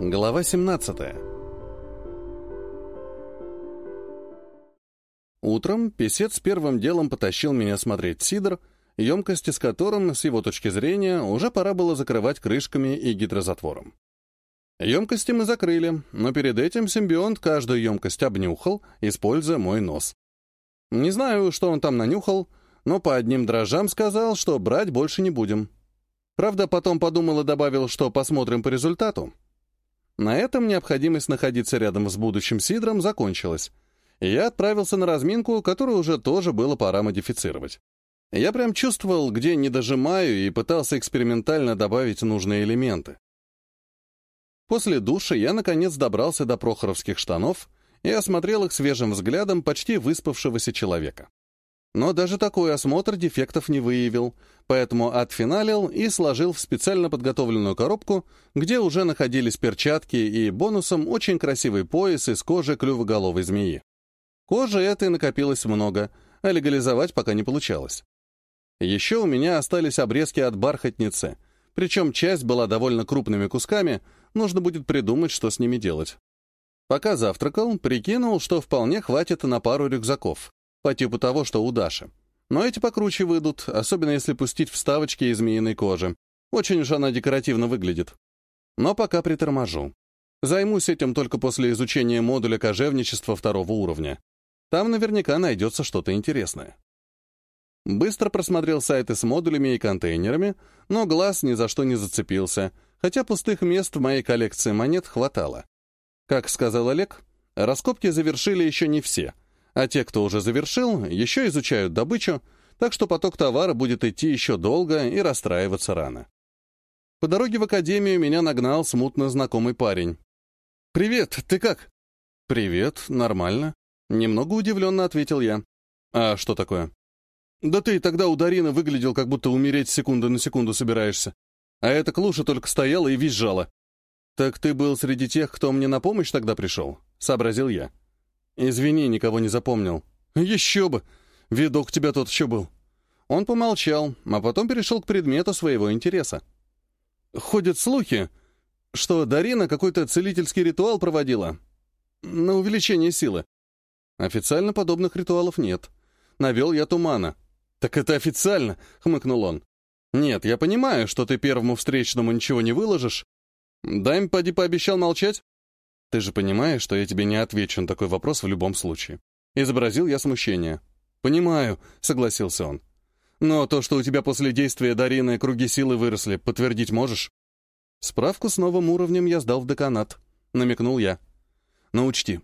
Глава 17 Утром писец первым делом потащил меня смотреть сидр, емкости с которым, с его точки зрения, уже пора было закрывать крышками и гидрозатвором. Емкости мы закрыли, но перед этим симбионт каждую емкость обнюхал, используя мой нос. Не знаю, что он там нанюхал, но по одним дрожжам сказал, что брать больше не будем. Правда, потом подумал и добавил, что посмотрим по результату. На этом необходимость находиться рядом с будущим Сидром закончилась, я отправился на разминку, которую уже тоже было пора модифицировать. Я прям чувствовал, где не дожимаю, и пытался экспериментально добавить нужные элементы. После душа я, наконец, добрался до прохоровских штанов и осмотрел их свежим взглядом почти выспавшегося человека. Но даже такой осмотр дефектов не выявил, поэтому отфиналил и сложил в специально подготовленную коробку, где уже находились перчатки и бонусом очень красивый пояс из кожи клювоголовой змеи. Кожи этой накопилось много, а легализовать пока не получалось. Еще у меня остались обрезки от бархатницы, причем часть была довольно крупными кусками, нужно будет придумать, что с ними делать. Пока завтракал, прикинул, что вполне хватит на пару рюкзаков по типу того, что у Даши. Но эти покруче выйдут, особенно если пустить вставочки из змеиной кожи. Очень уж она декоративно выглядит. Но пока приторможу. Займусь этим только после изучения модуля кожевничества второго уровня. Там наверняка найдется что-то интересное. Быстро просмотрел сайты с модулями и контейнерами, но глаз ни за что не зацепился, хотя пустых мест в моей коллекции монет хватало. Как сказал Олег, раскопки завершили еще не все — а те, кто уже завершил, еще изучают добычу, так что поток товара будет идти еще долго и расстраиваться рано. По дороге в академию меня нагнал смутно знакомый парень. «Привет, ты как?» «Привет, нормально». Немного удивленно ответил я. «А что такое?» «Да ты тогда у Дарины выглядел, как будто умереть секунду на секунду собираешься. А эта клуша только стояла и визжала». «Так ты был среди тех, кто мне на помощь тогда пришел?» — сообразил я. «Извини, никого не запомнил». «Еще бы! Видок тебя тот еще был». Он помолчал, а потом перешел к предмету своего интереса. «Ходят слухи, что Дарина какой-то целительский ритуал проводила на увеличение силы. Официально подобных ритуалов нет. Навел я тумана. «Так это официально!» — хмыкнул он. «Нет, я понимаю, что ты первому встречному ничего не выложишь. Дайм поди пообещал молчать?» «Ты же понимаешь, что я тебе не отвечу на такой вопрос в любом случае». Изобразил я смущение. «Понимаю», — согласился он. «Но то, что у тебя после действия Дарины круги силы выросли, подтвердить можешь?» «Справку с новым уровнем я сдал в деканат», — намекнул я. «Но учти,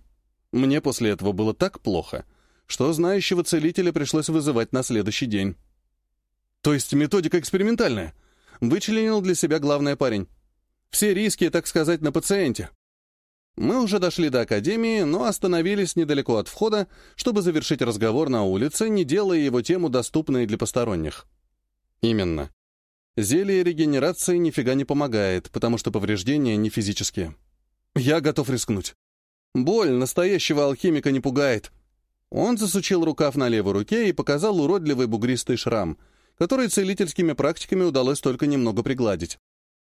мне после этого было так плохо, что знающего целителя пришлось вызывать на следующий день». «То есть методика экспериментальная?» — вычленил для себя главный парень. «Все риски, так сказать, на пациенте». Мы уже дошли до академии, но остановились недалеко от входа, чтобы завершить разговор на улице, не делая его тему доступной для посторонних. Именно. Зелье регенерации нифига не помогает, потому что повреждения не физические. Я готов рискнуть. Боль настоящего алхимика не пугает. Он засучил рукав на левой руке и показал уродливый бугристый шрам, который целительскими практиками удалось только немного пригладить.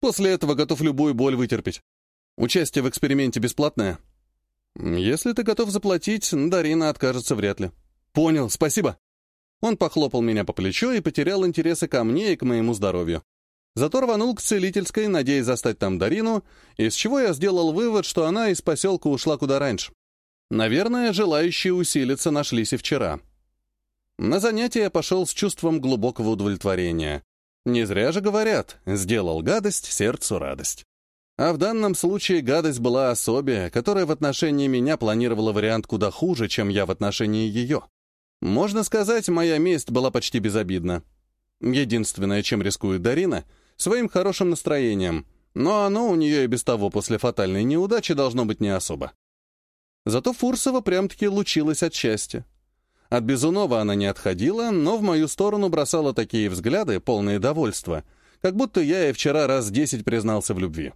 После этого готов любую боль вытерпеть. Участие в эксперименте бесплатное? Если ты готов заплатить, Дарина откажется вряд ли. Понял, спасибо. Он похлопал меня по плечу и потерял интересы ко мне и к моему здоровью. Зато рванул к целительской, надеясь застать там Дарину, из чего я сделал вывод, что она из поселка ушла куда раньше. Наверное, желающие усилиться нашлись и вчера. На занятие я пошел с чувством глубокого удовлетворения. Не зря же говорят, сделал гадость, сердцу радость. А в данном случае гадость была особе, которая в отношении меня планировала вариант куда хуже, чем я в отношении ее. Можно сказать, моя месть была почти безобидна. Единственное, чем рискует Дарина, своим хорошим настроением, но оно у нее и без того после фатальной неудачи должно быть не особо. Зато Фурсова прям-таки лучилась от счастья. От Безунова она не отходила, но в мою сторону бросала такие взгляды, полные довольства, как будто я ей вчера раз десять признался в любви.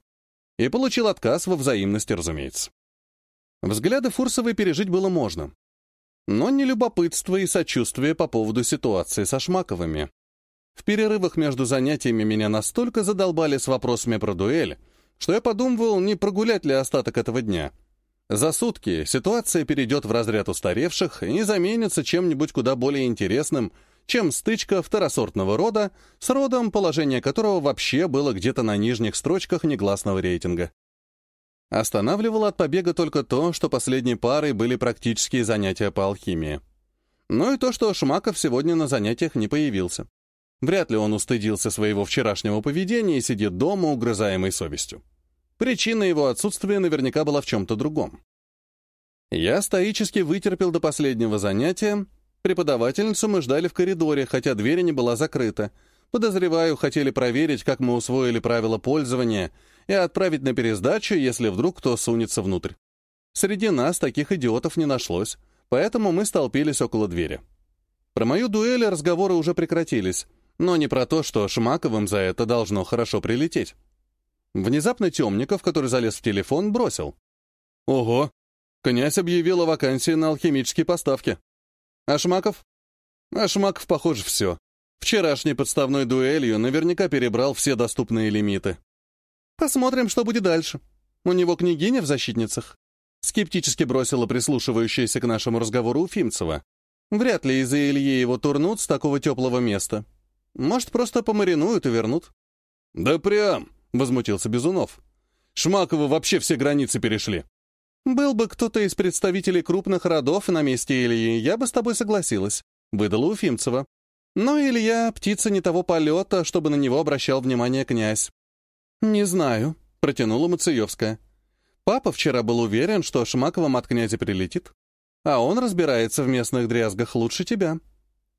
И получил отказ во взаимности, разумеется. Взгляды Фурсовой пережить было можно. Но не любопытство и сочувствие по поводу ситуации со Шмаковыми. В перерывах между занятиями меня настолько задолбали с вопросами про дуэль, что я подумывал, не прогулять ли остаток этого дня. За сутки ситуация перейдет в разряд устаревших и заменится чем-нибудь куда более интересным, чем стычка второсортного рода с родом, положение которого вообще было где-то на нижних строчках негласного рейтинга. Останавливало от побега только то, что последней парой были практические занятия по алхимии. Ну и то, что Шмаков сегодня на занятиях не появился. Вряд ли он устыдился своего вчерашнего поведения и сидит дома, угрызаемой совестью. Причина его отсутствия наверняка была в чем-то другом. Я стоически вытерпел до последнего занятия. Преподавательницу мы ждали в коридоре, хотя дверь не была закрыта. Подозреваю, хотели проверить, как мы усвоили правила пользования и отправить на пересдачу, если вдруг кто сунется внутрь. Среди нас таких идиотов не нашлось, поэтому мы столпились около двери. Про мою дуэль разговоры уже прекратились, но не про то, что Шмаковым за это должно хорошо прилететь. Внезапно Темников, который залез в телефон, бросил. «Ого! Князь объявил о вакансии на алхимические поставки. А Шмаков? А Шмаков, похоже, все. Вчерашней подставной дуэлью наверняка перебрал все доступные лимиты. Посмотрим, что будет дальше. У него княгиня в защитницах. Скептически бросила прислушивающаяся к нашему разговору Уфимцева. Вряд ли из-за Ильи его турнут с такого теплого места. Может, просто помаринуют и вернут. «Да прям!» — возмутился Безунов. «Шмаковы вообще все границы перешли». «Был бы кто-то из представителей крупных родов на месте Ильи, я бы с тобой согласилась», — выдала Уфимцева. «Но Илья — птица не того полета, чтобы на него обращал внимание князь». «Не знаю», — протянула Мациевская. «Папа вчера был уверен, что Шмаковым от князя прилетит, а он разбирается в местных дрязгах лучше тебя».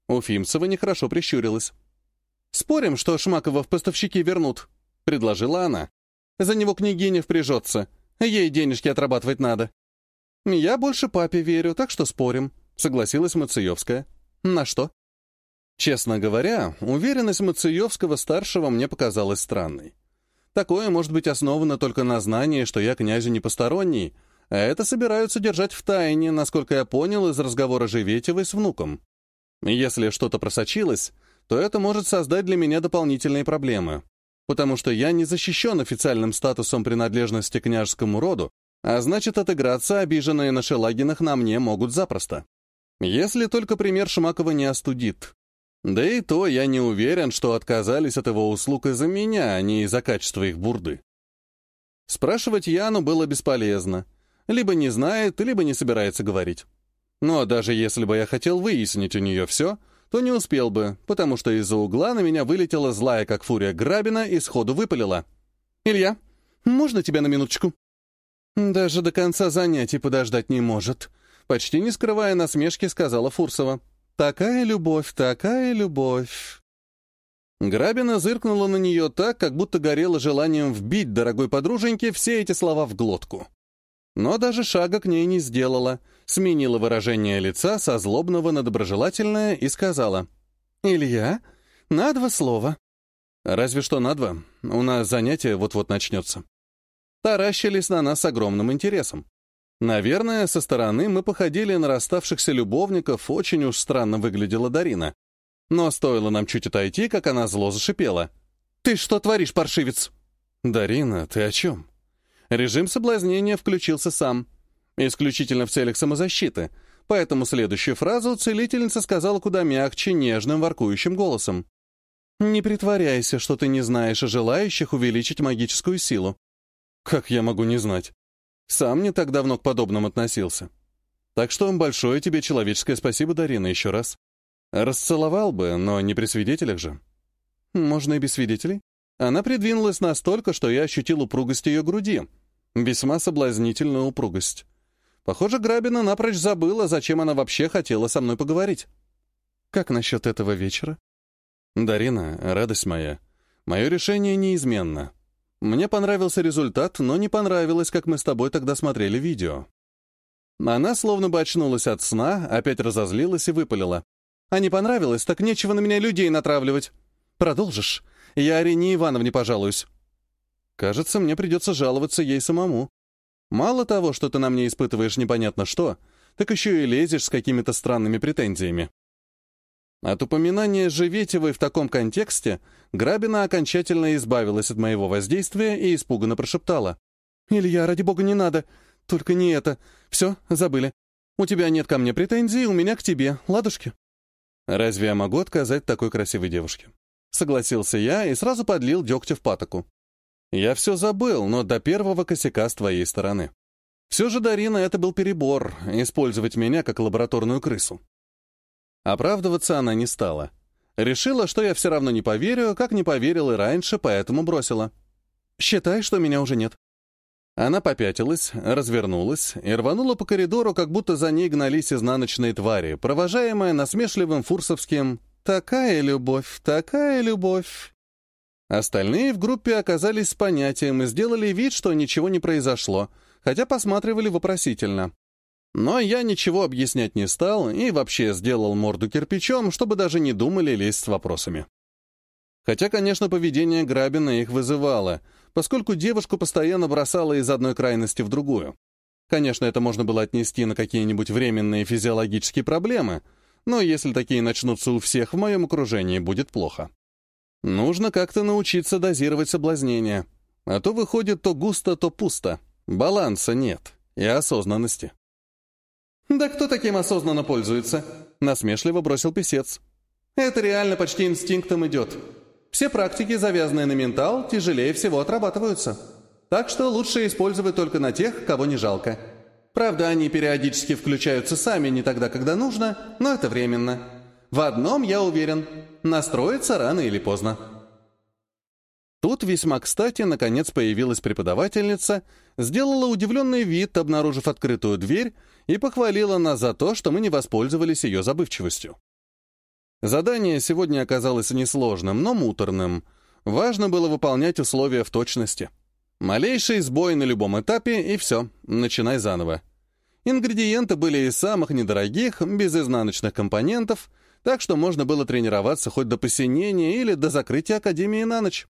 Уфимцева нехорошо прищурилась. «Спорим, что Шмакова в поставщики вернут?» — предложила она. «За него княгиня впряжется. Ей денежки отрабатывать надо». «Я больше папе верю, так что спорим», — согласилась Мациевская. «На что?» Честно говоря, уверенность Мациевского-старшего мне показалась странной. Такое может быть основано только на знании, что я князю не посторонний, а это собираются держать в тайне, насколько я понял из разговора Живетевой с внуком. Если что-то просочилось, то это может создать для меня дополнительные проблемы потому что я не защищен официальным статусом принадлежности к княжескому роду, а значит, отыграться обиженные на Шелагинах на мне могут запросто. Если только пример Шмакова не остудит. Да и то я не уверен, что отказались от его услуг из-за меня, а не из-за качества их бурды. Спрашивать Яну было бесполезно. Либо не знает, либо не собирается говорить. Но даже если бы я хотел выяснить у нее все, то не успел бы, потому что из-за угла на меня вылетела злая, как фурия, грабина и сходу выпалила. «Илья, можно тебя на минуточку?» «Даже до конца занятий подождать не может», — почти не скрывая насмешки, сказала Фурсова. «Такая любовь, такая любовь». Грабина зыркнула на нее так, как будто горела желанием вбить дорогой подруженьке все эти слова в глотку. Но даже шага к ней не сделала, сменила выражение лица со злобного на доброжелательное и сказала. «Илья, на два слова». «Разве что на два. У нас занятие вот-вот начнется». Таращились на нас с огромным интересом. Наверное, со стороны мы походили на расставшихся любовников, очень уж странно выглядела Дарина. Но стоило нам чуть отойти, как она зло зашипела. «Ты что творишь, паршивец?» «Дарина, ты о чем?» Режим соблазнения включился сам — исключительно в целях самозащиты, поэтому следующую фразу целительница сказала куда мягче, нежным, воркующим голосом. «Не притворяйся, что ты не знаешь о желающих увеличить магическую силу». «Как я могу не знать?» Сам не так давно к подобным относился. Так что большое тебе человеческое спасибо, Дарина, еще раз. Расцеловал бы, но не при свидетелях же. Можно и без свидетелей. Она придвинулась настолько, что я ощутил упругость ее груди. Весьма соблазнительную упругость. Похоже, Грабина напрочь забыла, зачем она вообще хотела со мной поговорить. Как насчет этого вечера? Дарина, радость моя, мое решение неизменно. Мне понравился результат, но не понравилось, как мы с тобой тогда смотрели видео. Она словно бы очнулась от сна, опять разозлилась и выпалила. А не понравилось, так нечего на меня людей натравливать. Продолжишь? Я Арине Ивановне пожалуюсь. Кажется, мне придется жаловаться ей самому. Мало того, что ты на мне испытываешь непонятно что, так еще и лезешь с какими-то странными претензиями. От упоминания Живетевой в таком контексте Грабина окончательно избавилась от моего воздействия и испуганно прошептала. «Илья, ради бога, не надо. Только не это. Все, забыли. У тебя нет ко мне претензий, у меня к тебе. Ладушки?» «Разве я могу отказать такой красивой девушке?» Согласился я и сразу подлил дегтя в патоку. «Я все забыл, но до первого косяка с твоей стороны. Все же, Дарина, это был перебор, использовать меня как лабораторную крысу». Оправдываться она не стала. Решила, что я все равно не поверю, как не поверил и раньше, поэтому бросила. «Считай, что меня уже нет». Она попятилась, развернулась и рванула по коридору, как будто за ней гнались изнаночные твари, провожаемая насмешливым фурсовским «Такая любовь, такая любовь». Остальные в группе оказались с понятием и сделали вид, что ничего не произошло, хотя посматривали вопросительно. Но я ничего объяснять не стал и вообще сделал морду кирпичом, чтобы даже не думали лезть с вопросами. Хотя, конечно, поведение Грабина их вызывало, поскольку девушку постоянно бросало из одной крайности в другую. Конечно, это можно было отнести на какие-нибудь временные физиологические проблемы, но если такие начнутся у всех в моем окружении, будет плохо. Нужно как-то научиться дозировать соблазнение, а то выходит то густо, то пусто. Баланса нет и осознанности. «Да кто таким осознанно пользуется?» — насмешливо бросил писец. «Это реально почти инстинктом идет. Все практики, завязанные на ментал, тяжелее всего отрабатываются. Так что лучше использовать только на тех, кого не жалко. Правда, они периодически включаются сами не тогда, когда нужно, но это временно. В одном я уверен — настроиться рано или поздно». Тут весьма кстати, наконец появилась преподавательница, сделала удивленный вид, обнаружив открытую дверь, и похвалила нас за то, что мы не воспользовались ее забывчивостью. Задание сегодня оказалось несложным, но муторным. Важно было выполнять условия в точности. Малейший сбой на любом этапе, и все, начинай заново. Ингредиенты были из самых недорогих, без изнаночных компонентов, так что можно было тренироваться хоть до посинения или до закрытия Академии на ночь.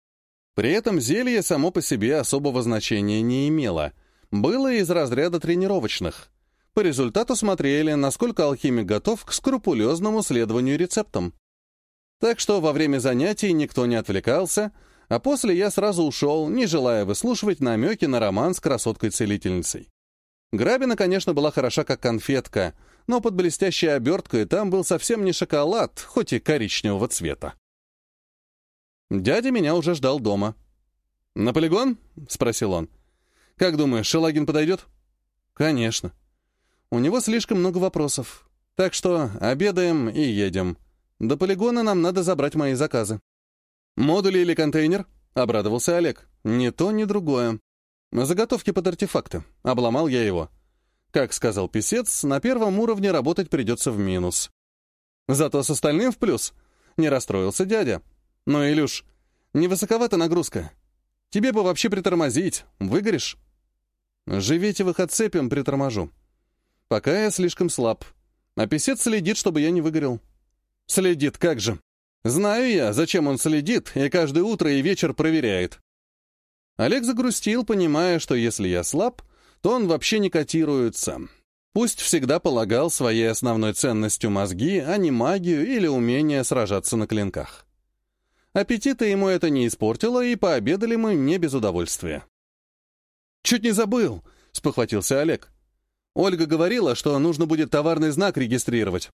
При этом зелье само по себе особого значения не имело. Было из разряда тренировочных. По результату смотрели, насколько алхимик готов к скрупулезному следованию рецептам. Так что во время занятий никто не отвлекался, а после я сразу ушел, не желая выслушивать намеки на роман с красоткой-целительницей. Грабина, конечно, была хороша как конфетка, но под блестящей оберткой там был совсем не шоколад, хоть и коричневого цвета. Дядя меня уже ждал дома. «На полигон?» — спросил он. «Как думаешь, Шелагин подойдет?» «Конечно. У него слишком много вопросов. Так что обедаем и едем. До полигона нам надо забрать мои заказы. Модули или контейнер? Обрадовался Олег. Ни то, ни другое. Заготовки под артефакты. Обломал я его. Как сказал писец, на первом уровне работать придется в минус. Зато с остальным в плюс. Не расстроился дядя. Но, Илюш, не высоковата нагрузка. Тебе бы вообще притормозить. Выгоришь? Живите в их отцепим, приторможу. Пока я слишком слаб. А писец следит, чтобы я не выгорел. Следит, как же. Знаю я, зачем он следит, и каждое утро и вечер проверяет. Олег загрустил, понимая, что если я слаб, то он вообще не котируется. Пусть всегда полагал своей основной ценностью мозги, а не магию или умение сражаться на клинках. Аппетита ему это не испортило, и пообедали мы не без удовольствия. «Чуть не забыл», — спохватился Олег. Ольга говорила, что нужно будет товарный знак регистрировать.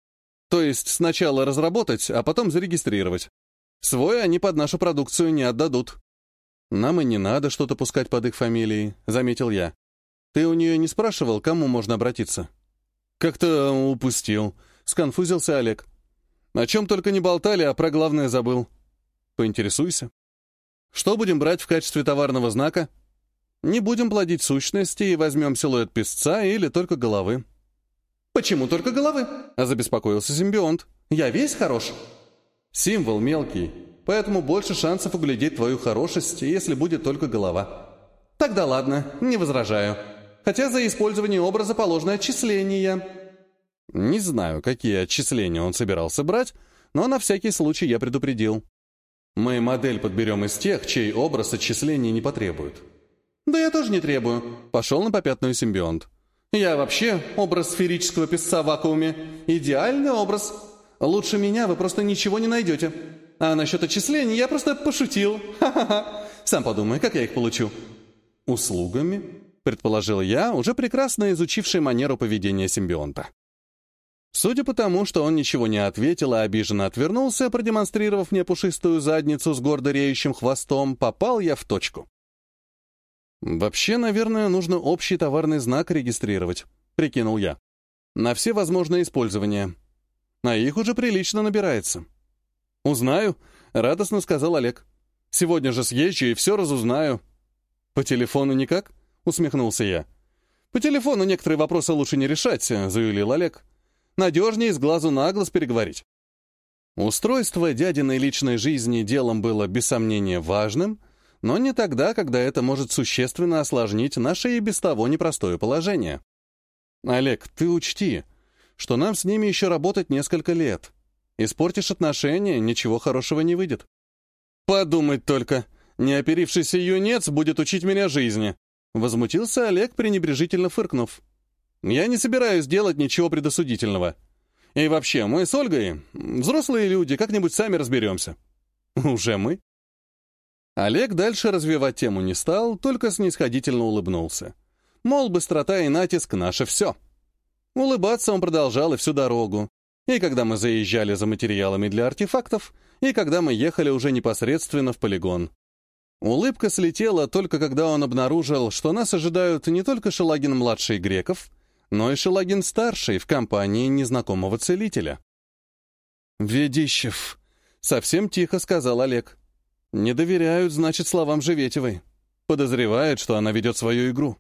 То есть сначала разработать, а потом зарегистрировать. Свой они под нашу продукцию не отдадут. Нам и не надо что-то пускать под их фамилией, заметил я. Ты у нее не спрашивал, кому можно обратиться? Как-то упустил, сконфузился Олег. О чем только не болтали, а про главное забыл. Поинтересуйся. Что будем брать в качестве товарного знака? Не будем плодить сущности и возьмем силуэт песца или только головы. «Почему только головы?» — а забеспокоился симбионт. «Я весь хорош». «Символ мелкий, поэтому больше шансов углядеть твою хорошесть, если будет только голова». «Тогда ладно, не возражаю. Хотя за использование образа положено отчисление». Не знаю, какие отчисления он собирался брать, но на всякий случай я предупредил. Мы модель подберем из тех, чей образ отчисления не потребует. «Да я тоже не требую», — пошел на попятную симбионт. «Я вообще образ сферического песца в вакууме. Идеальный образ. Лучше меня вы просто ничего не найдете. А насчет отчислений я просто пошутил. Ха-ха-ха. Сам подумай, как я их получу. Услугами? Предположил я, уже прекрасно изучивший манеру поведения симбионта. Судя по тому, что он ничего не ответил, а обиженно отвернулся, продемонстрировав мне пушистую задницу с гордо реющим хвостом, попал я в точку. «Вообще, наверное, нужно общий товарный знак регистрировать», — прикинул я. «На все возможные использования. А их уже прилично набирается». «Узнаю», — радостно сказал Олег. «Сегодня же съезжу и все разузнаю». «По телефону никак?» — усмехнулся я. «По телефону некоторые вопросы лучше не решать», — заявил Олег. «Надежнее с глазу на глаз переговорить». Устройство дядиной личной жизни делом было, без сомнения, важным — но не тогда, когда это может существенно осложнить наше и без того непростое положение. Олег, ты учти, что нам с ними еще работать несколько лет. Испортишь отношения, ничего хорошего не выйдет. Подумать только, неоперившийся юнец будет учить меня жизни. Возмутился Олег, пренебрежительно фыркнув. Я не собираюсь делать ничего предосудительного. И вообще, мы с Ольгой, взрослые люди, как-нибудь сами разберемся. Уже мы? Олег дальше развивать тему не стал, только снисходительно улыбнулся. Мол, быстрота и натиск — наше все. Улыбаться он продолжал и всю дорогу. И когда мы заезжали за материалами для артефактов, и когда мы ехали уже непосредственно в полигон. Улыбка слетела только когда он обнаружил, что нас ожидают не только Шелагин-младший Греков, но и Шелагин-старший в компании незнакомого целителя. «Ведищев», — совсем тихо сказал Олег. Не доверяют, значит, словам Живетевой. Подозревают, что она ведет свою игру.